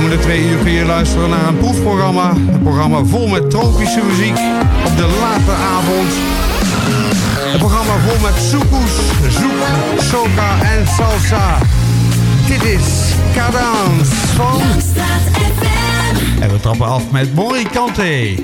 komende twee uur kun je luisteren naar een proefprogramma. Een programma vol met tropische muziek op de late avond. Een programma vol met soekoes, zoek, soca en salsa. Dit is Kadans van... En we trappen af met Morikante.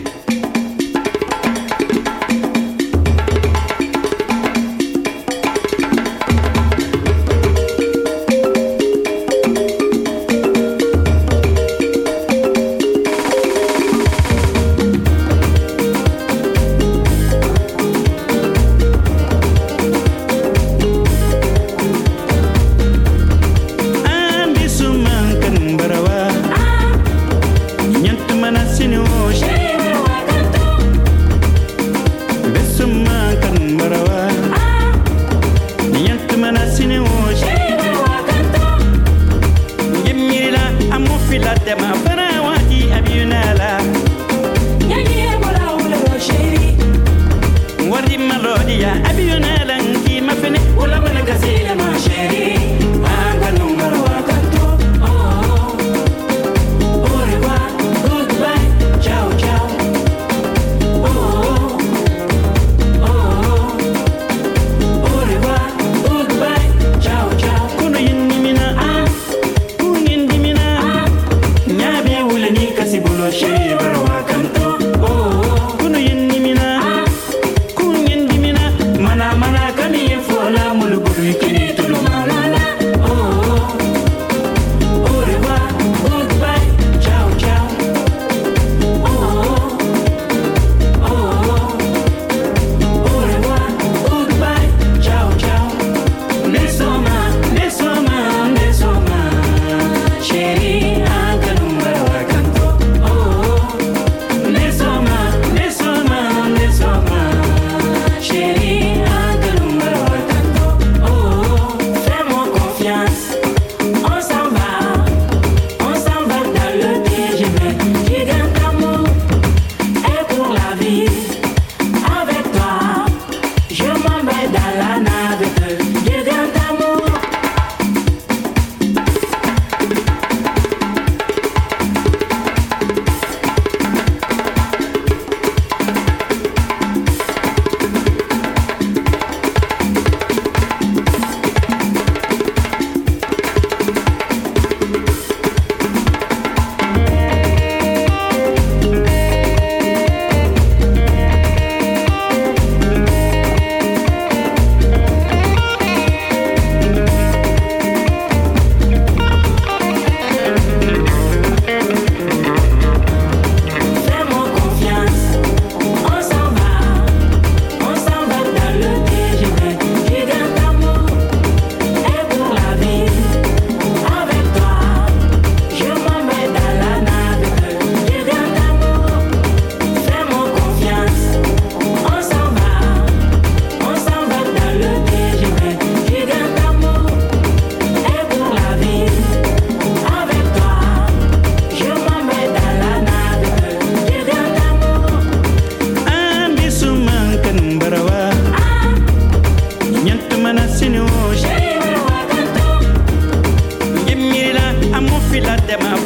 them up.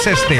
es este.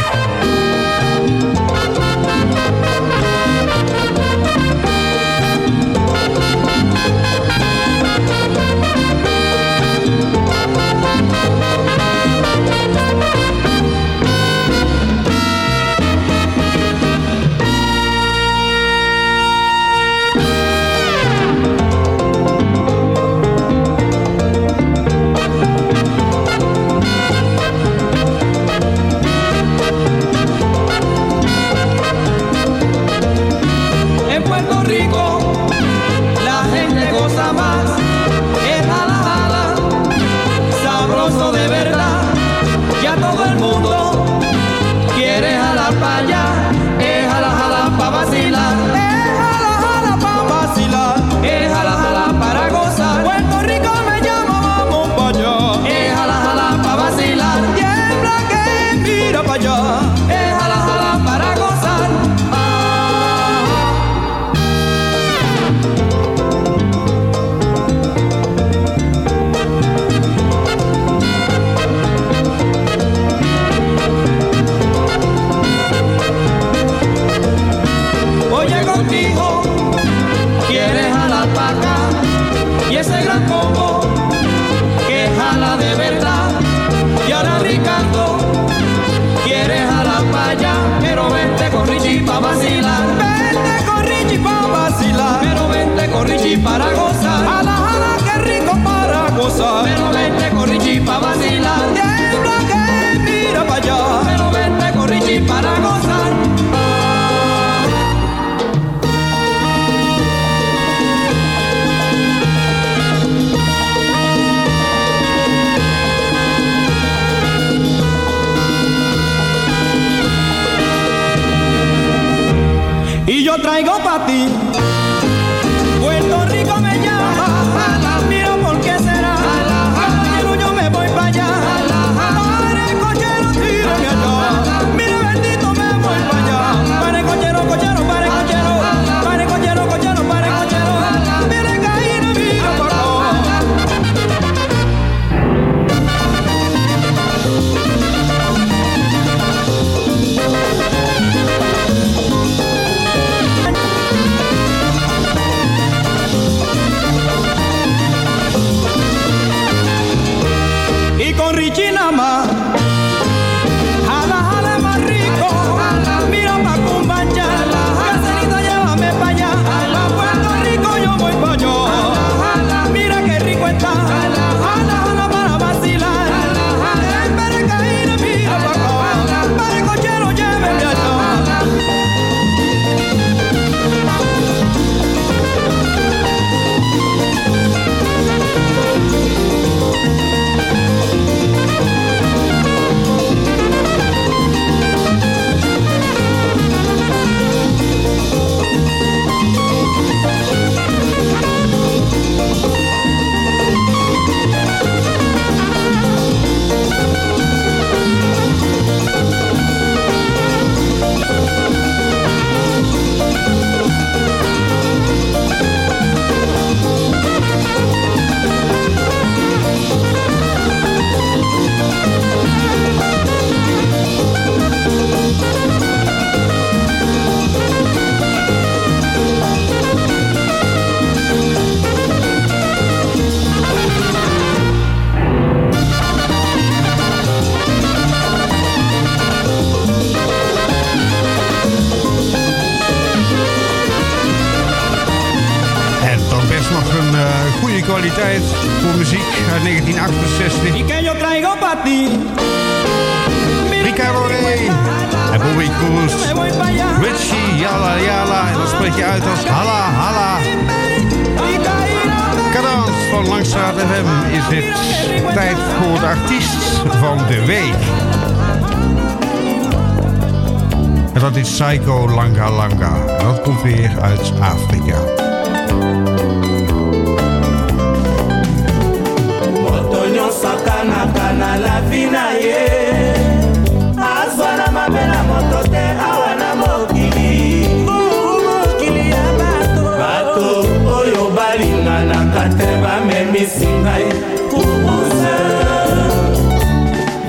kaka te bamemisi ngai kubuse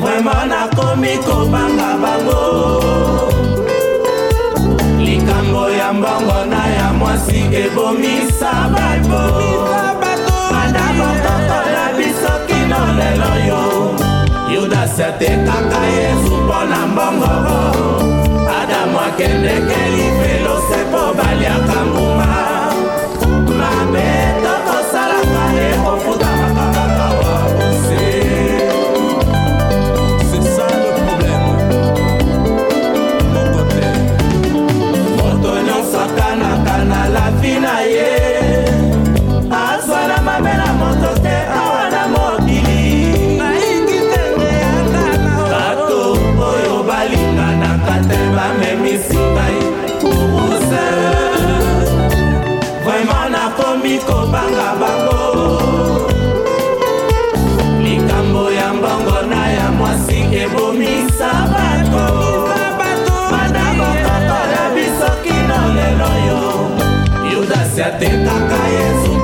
vraimen nakomi kobanga bango. Likambo ya mbongo na ya mwasi ebomisa bato. Banda mokokola biso kino lelo yo. Yudasi atekaka yesu mpo na mbongo. Adamu akendekeli velose mpo baliaka nguma kofi na ye. Azwa na mamela moto te awa na mokili. Naingi tenge yatana bato oyo balinganaka te bamemisi ngai kuruse vraimen nakomi kobanga bango. Likambo ya mbongo na ya mwasi ebomisa. 70 tá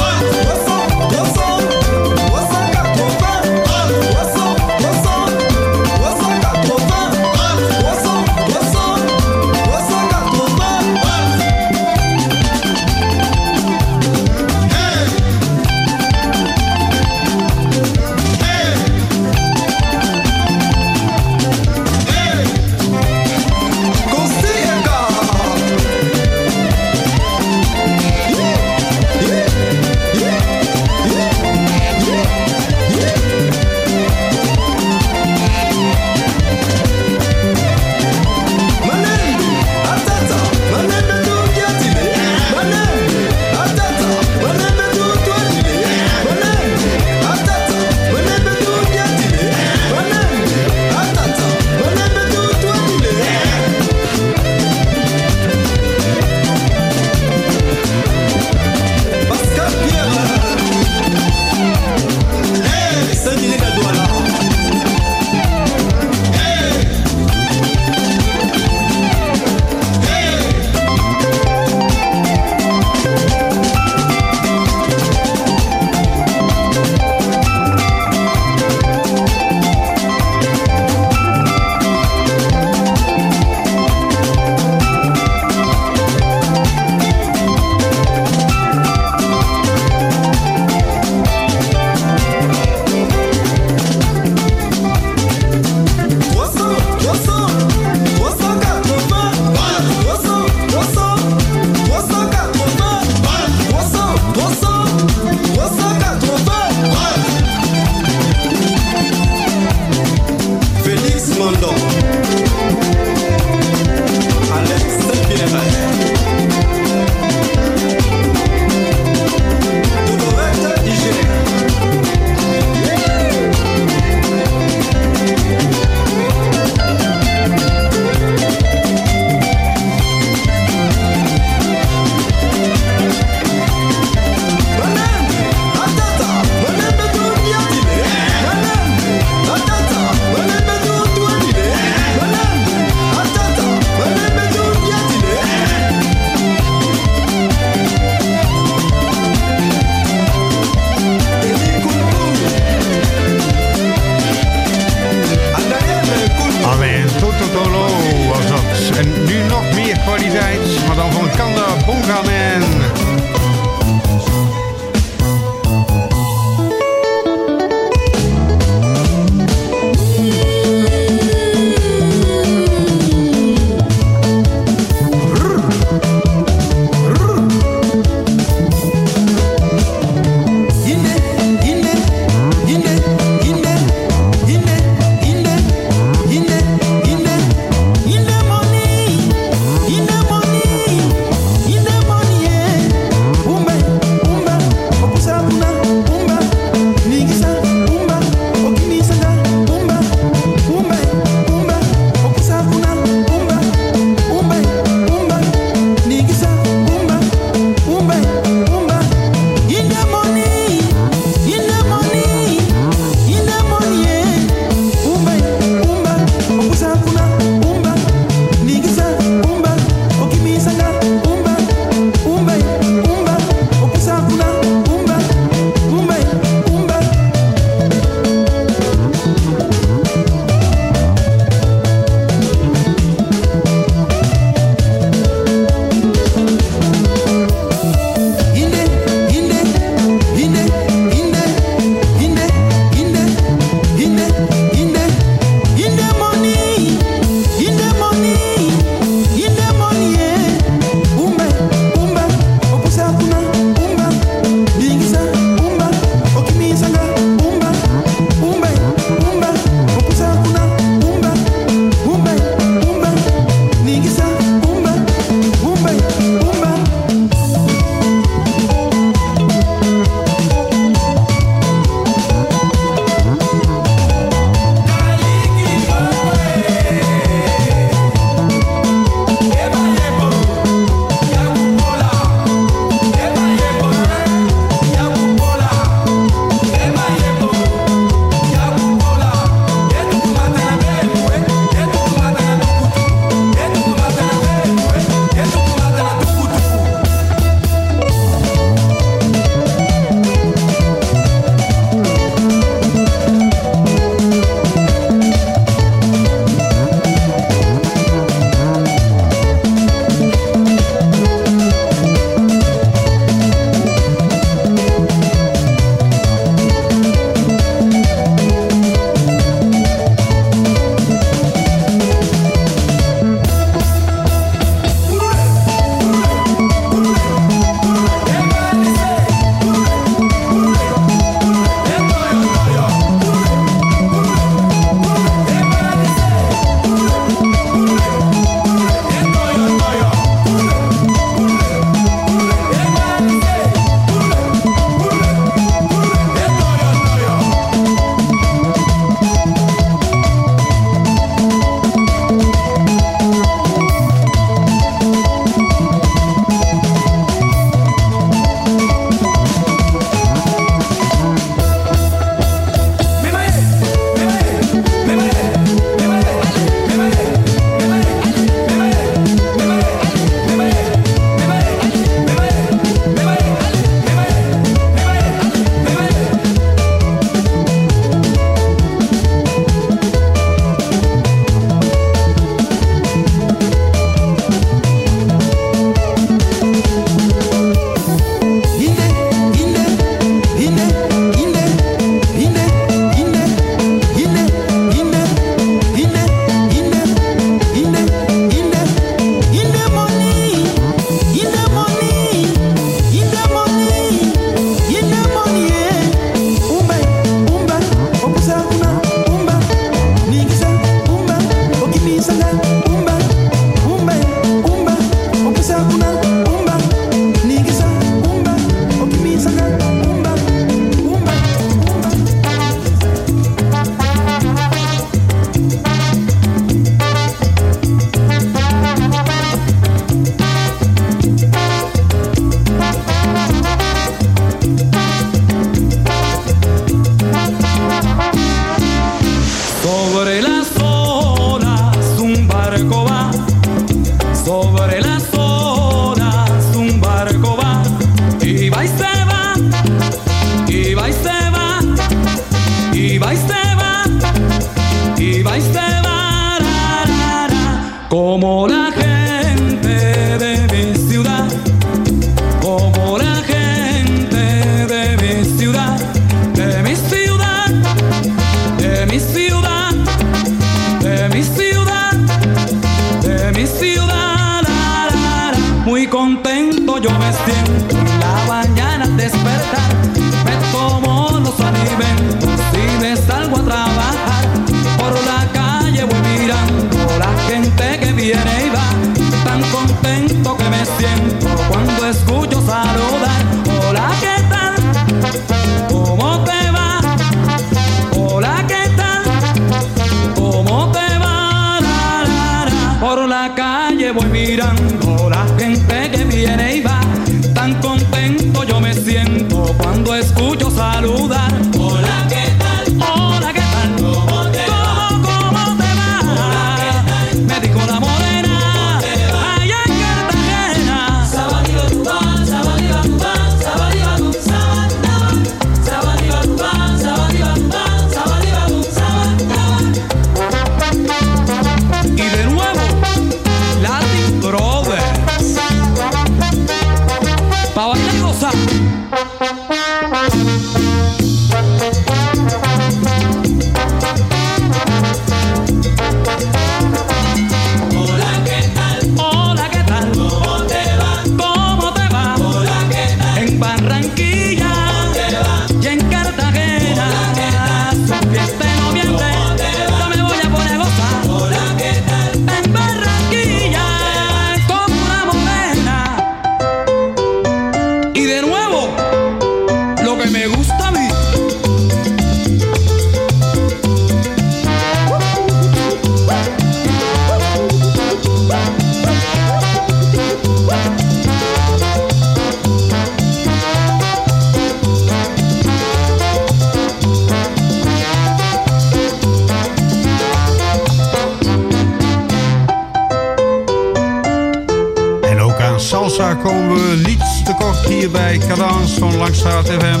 komen we niet te kort hier bij Cadans van Langstraat FM.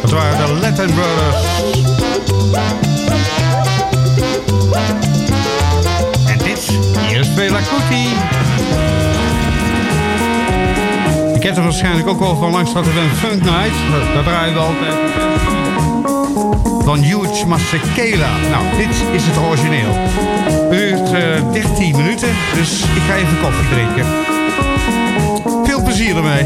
Dat waren de Latin Brothers. En dit, hier is Bela Kuti. Je kent hem waarschijnlijk ook al van Langstraat FM Funk Night. Dat draaien we altijd. Van Huge Masekela. Nou, dit is het origineel. Het uh, 13 minuten, dus ik ga even koffie drinken. Veel plezier ermee.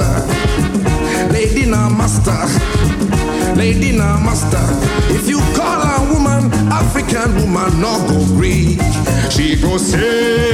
master, lady na master, lady na master. If you call a woman African woman, no go Greek, she go say.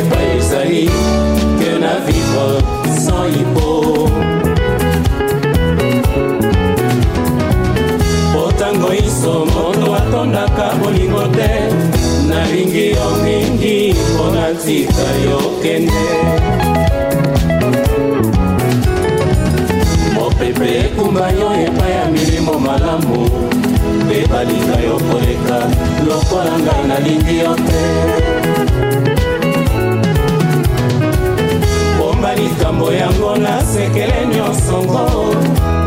epai ezali ke na vivre sans lipo po ntango iso moto atondaka bolingo te nalingi yo mingi mpo natika yokende mopepe ekumba yo epai ya milimo malamu mpe balinga yo koleka lokola ngai nalingi yo te. ntango yango nasekele nyonso ngo.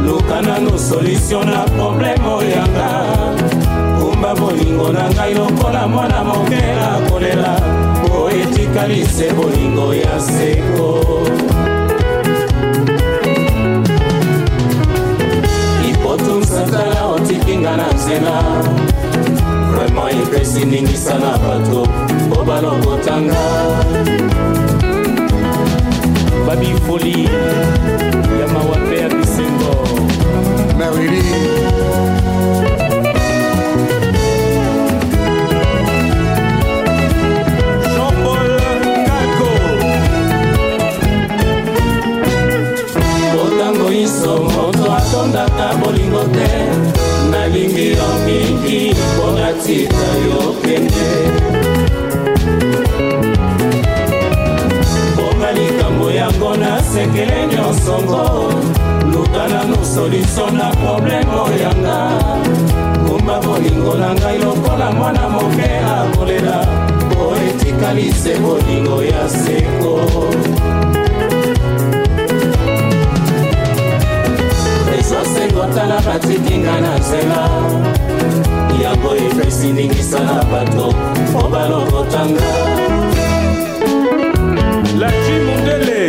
Luka nano solutio na probleme oyanga. Kumba bolingo na ngai lokola mwana moke nakolela po etikali se bolingo ya seko. Ipotumsatala otikinga na nzela. Vraimen epesi ningisa na bato. Po balokotanga ya bifoli ya mawape bisengo moto bolingo te. Nalingi yo mingi mpo natika yo kende. basekele nyonsongo luka nanu soluso na probleme oyanga kumba bolingo na ngai lokola mwana moke akolela. Po etikalise bolingo ya seko. Ezosengotala batikinga na nzela. Yango efesiningisa na bato po balokotanga. Laji mondele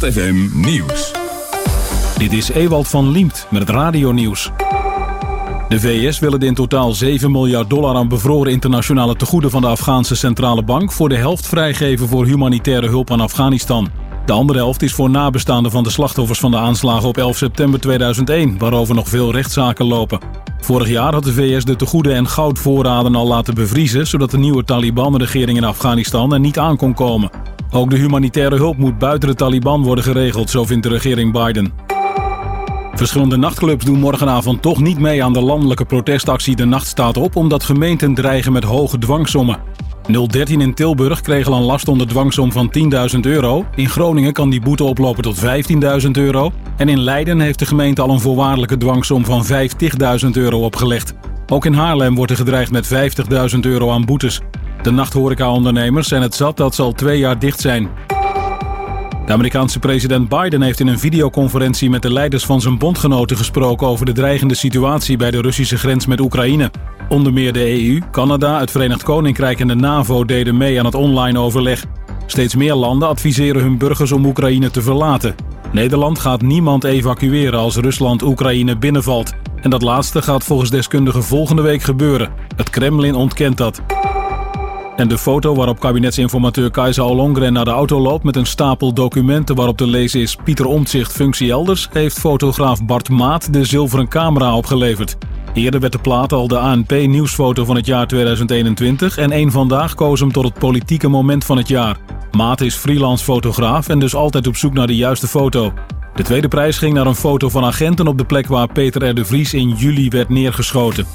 FM Nieuws. Dit is Ewald van Liemt met het radionieuws. De VS willen de in totaal 7 miljard dollar aan bevroren internationale tegoeden van de Afghaanse Centrale Bank voor de helft vrijgeven voor humanitaire hulp aan Afghanistan. De andere helft is voor nabestaanden van de slachtoffers van de aanslagen op 11 september 2001, waarover nog veel rechtszaken lopen. Vorig jaar had de VS de tegoeden en goudvoorraden al laten bevriezen, zodat de nieuwe Taliban-regering in Afghanistan er niet aan kon komen. Ook de humanitaire hulp moet buiten de Taliban worden geregeld, zo vindt de regering Biden. Verschillende nachtclubs doen morgenavond toch niet mee aan de landelijke protestactie De Nacht staat op, omdat gemeenten dreigen met hoge dwangsommen. 013 in Tilburg kreeg al een last onder dwangsom van 10.000 euro. In Groningen kan die boete oplopen tot 15.000 euro. En in Leiden heeft de gemeente al een voorwaardelijke dwangsom van 50.000 euro opgelegd. Ook in Haarlem wordt er gedreigd met 50.000 euro aan boetes. De nachthoreca-ondernemers zijn het zat dat ze al twee jaar dicht zijn. De Amerikaanse president Biden heeft in een videoconferentie met de leiders van zijn bondgenoten gesproken over de dreigende situatie bij de Russische grens met Oekraïne. Onder meer de EU, Canada, het Verenigd Koninkrijk en de NAVO deden mee aan het online overleg. Steeds meer landen adviseren hun burgers om Oekraïne te verlaten. Nederland gaat niemand evacueren als Rusland Oekraïne binnenvalt. En dat laatste gaat volgens deskundigen volgende week gebeuren. Het Kremlin ontkent dat. En de foto waarop kabinetsinformateur Kajsa Ollongren naar de auto loopt met een stapel documenten waarop te lezen is Pieter Omtzigt functie elders, heeft fotograaf Bart Maat de zilveren camera opgeleverd. Eerder werd de plaat al de ANP nieuwsfoto van het jaar 2021 en één vandaag koos hem tot het politieke moment van het jaar. Maat is freelance fotograaf en dus altijd op zoek naar de juiste foto. De tweede prijs ging naar een foto van agenten op de plek waar Peter R. de Vries in juli werd neergeschoten.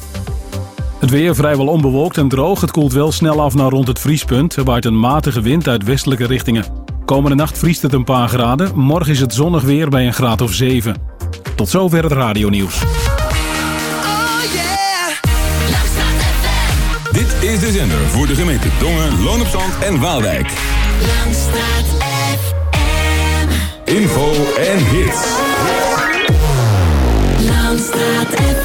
Het weer vrijwel onbewolkt en droog. Het koelt wel snel af naar rond het vriespunt. Er waait een matige wind uit westelijke richtingen. Komende nacht vriest het een paar graden. Morgen is het zonnig weer bij een graad of 7. Tot zover het radionieuws. Dit is de zender voor de gemeente Dongen, Loon op Zand en Waalwijk. Langstraat FM. Info en hits. Langstraat FM.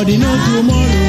Nobody you know tomorrow.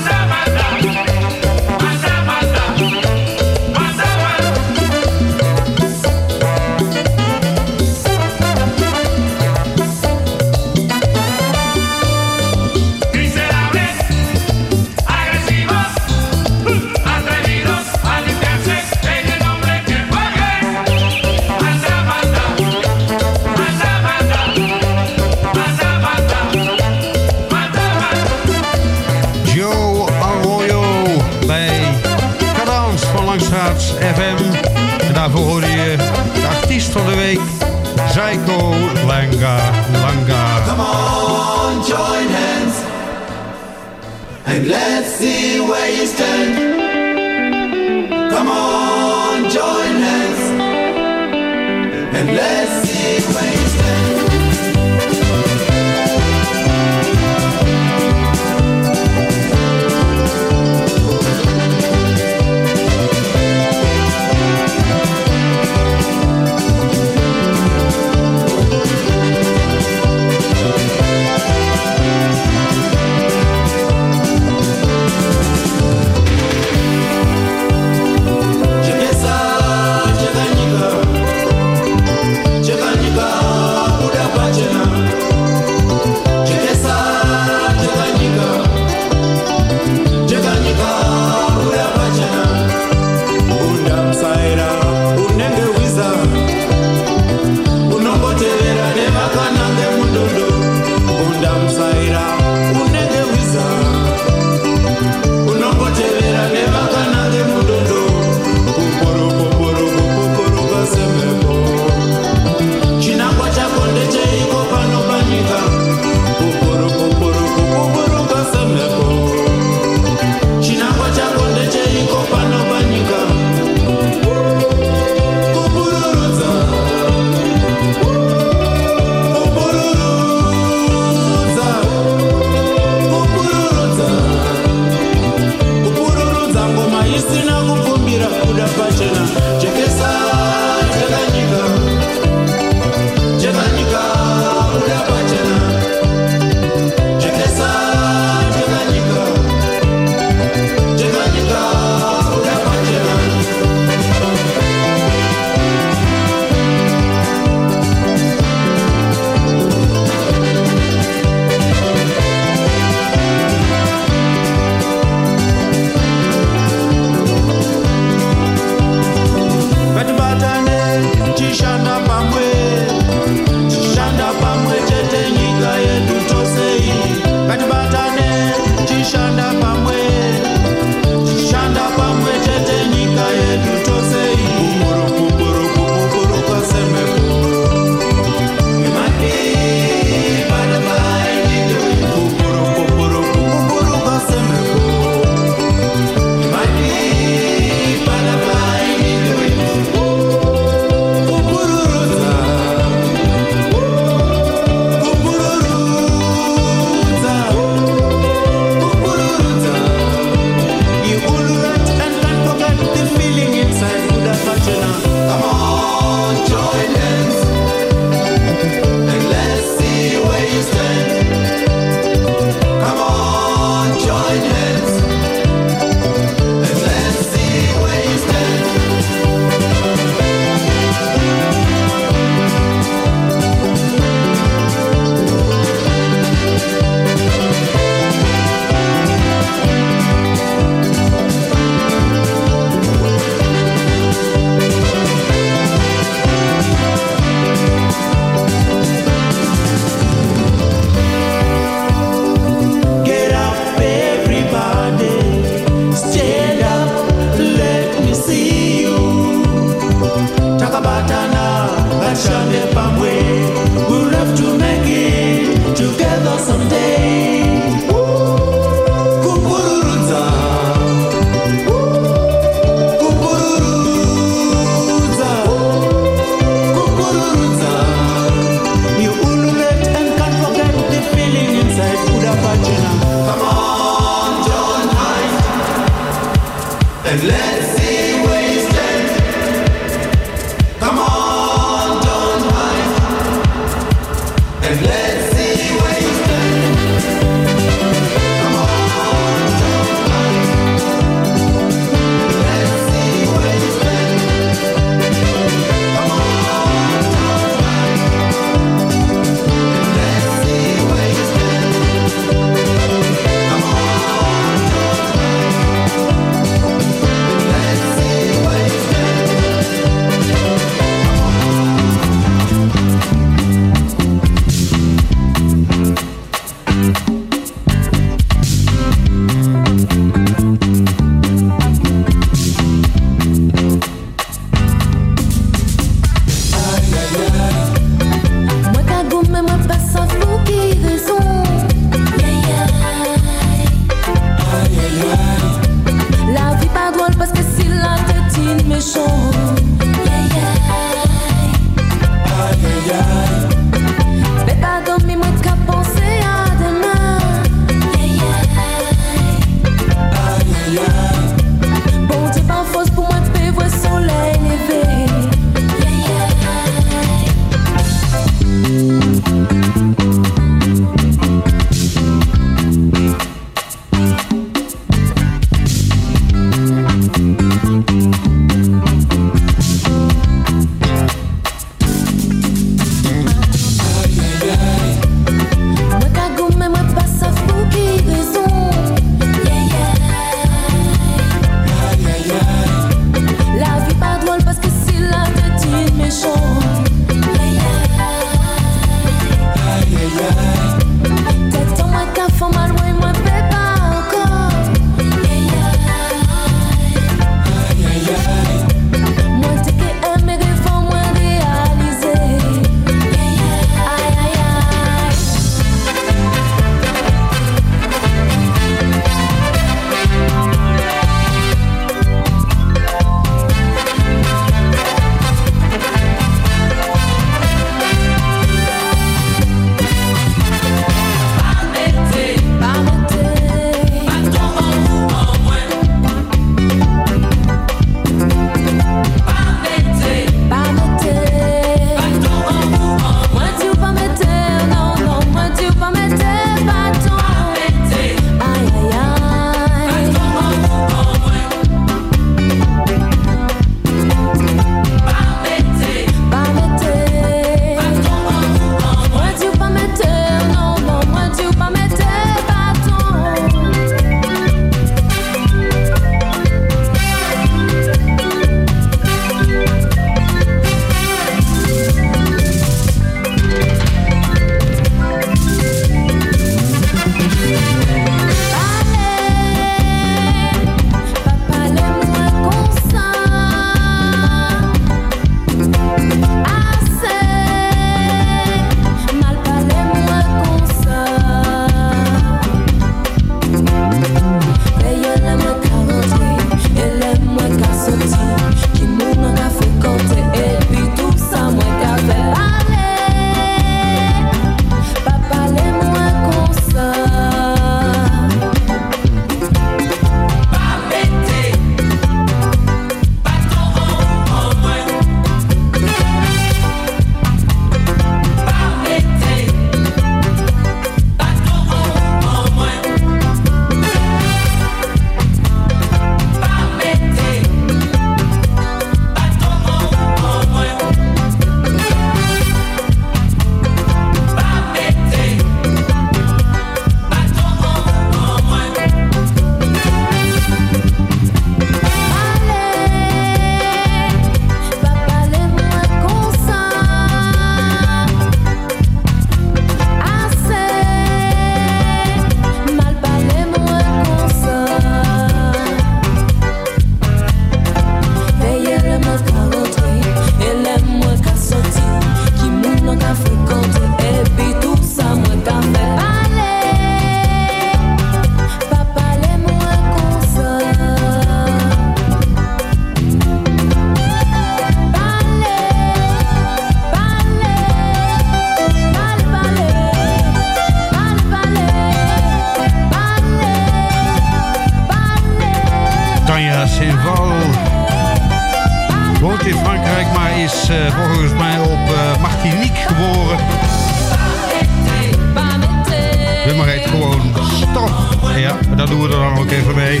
ja, dat doen we er dan ook even mee.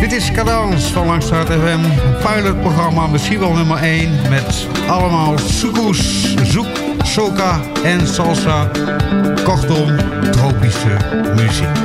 Dit is Kadans van Langstraat FM. Pilotprogramma, misschien wel nummer 1. Met allemaal soekoes, zoek, soca en salsa. Kortom, tropische muziek.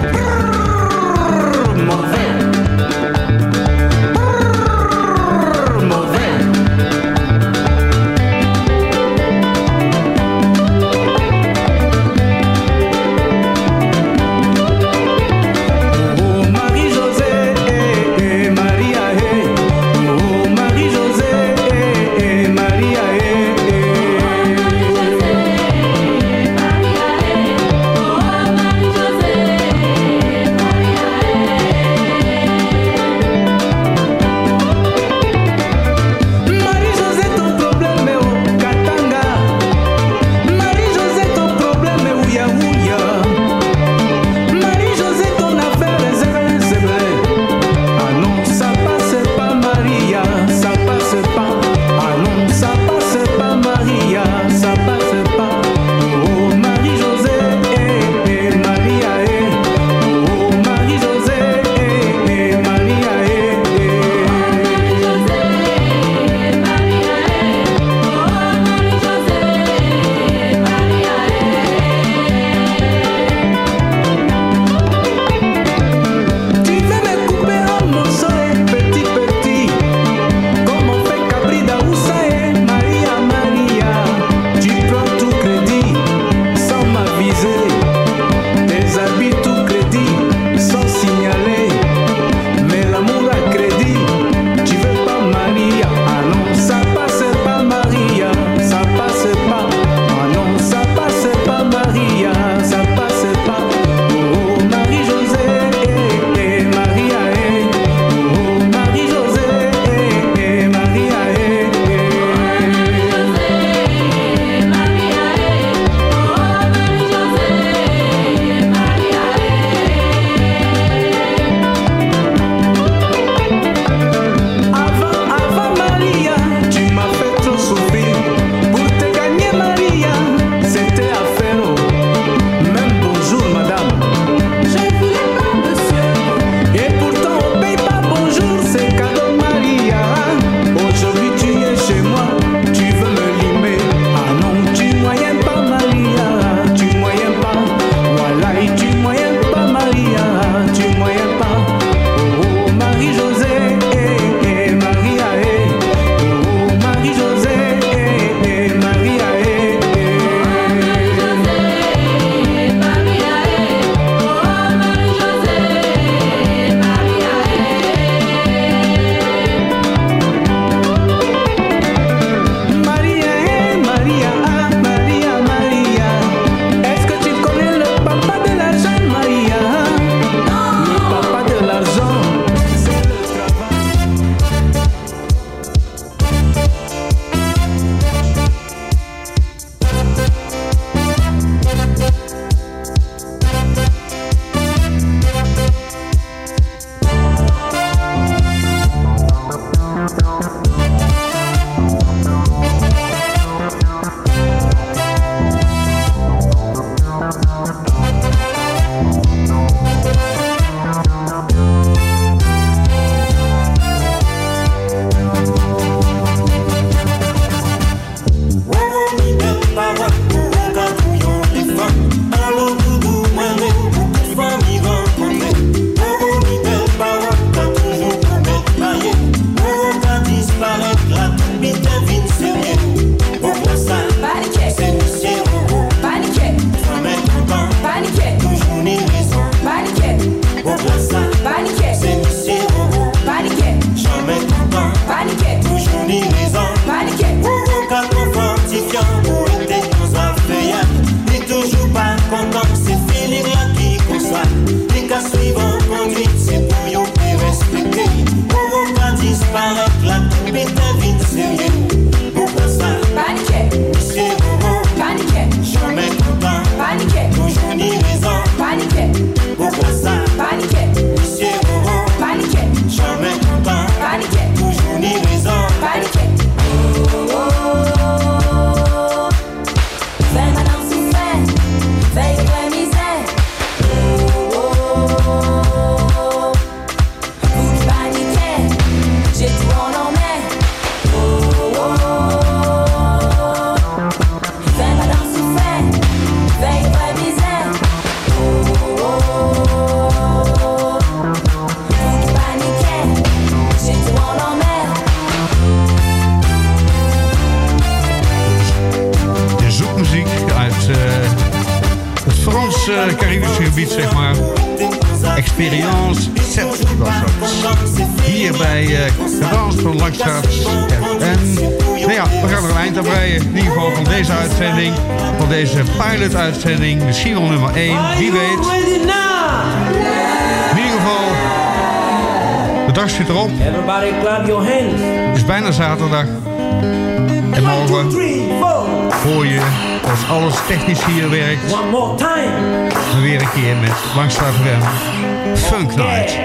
Keer met Langstraat FM. Funk Night.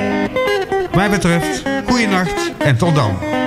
Mij betreft, goeienacht en tot dan.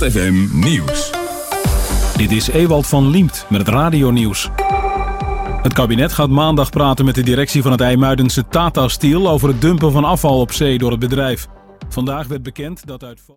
Langstraat FM Nieuws. Dit is Ewald van Liemt met het radionieuws. Het kabinet gaat maandag praten met de directie van het IJmuidense Tata Steel over het dumpen van afval op zee door het bedrijf. Vandaag werd bekend dat uit.